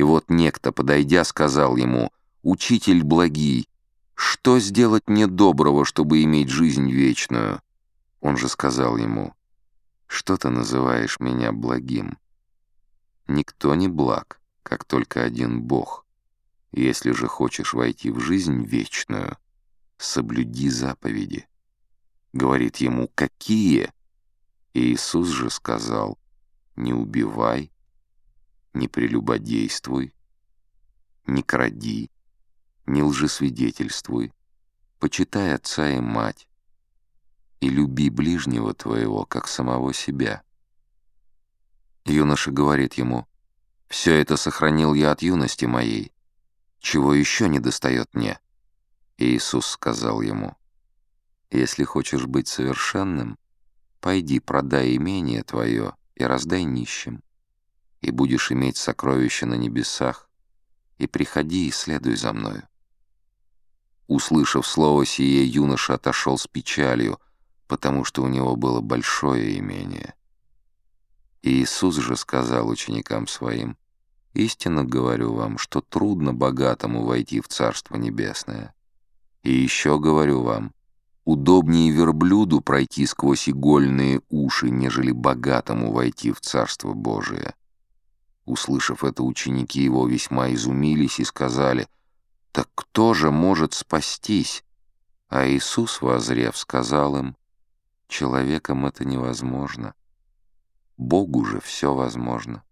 И вот некто, подойдя, сказал ему, «Учитель благий, что сделать мне доброго, чтобы иметь жизнь вечную?» Он же сказал ему, «Что ты называешь меня благим? Никто не благ, как только один Бог. Если же хочешь войти в жизнь вечную, соблюди заповеди». Говорит ему, «Какие?» Иисус же сказал, «Не убивай, не прелюбодействуй, не кради, не лжесвидетельствуй, почитай отца и мать, и люби ближнего твоего, как самого себя». Юноша говорит ему, «Все это сохранил я от юности моей. Чего еще не достает мне?» Иисус сказал ему, «Если хочешь быть совершенным, пойди продай имение твое и раздай нищим, и будешь иметь сокровища на небесах, и приходи и следуй за мною». Услышав слово сие, юноша отошел с печалью, потому что у него было большое имение. И Иисус же сказал ученикам своим, «Истинно говорю вам, что трудно богатому войти в Царство Небесное. И еще говорю вам, удобнее верблюду пройти сквозь игольные уши, нежели богатому войти в Царство Божие». Услышав это, ученики его весьма изумились и сказали, «Так кто же может спастись?» А Иисус, возрев, сказал им, «Человеком это невозможно, Богу же все возможно».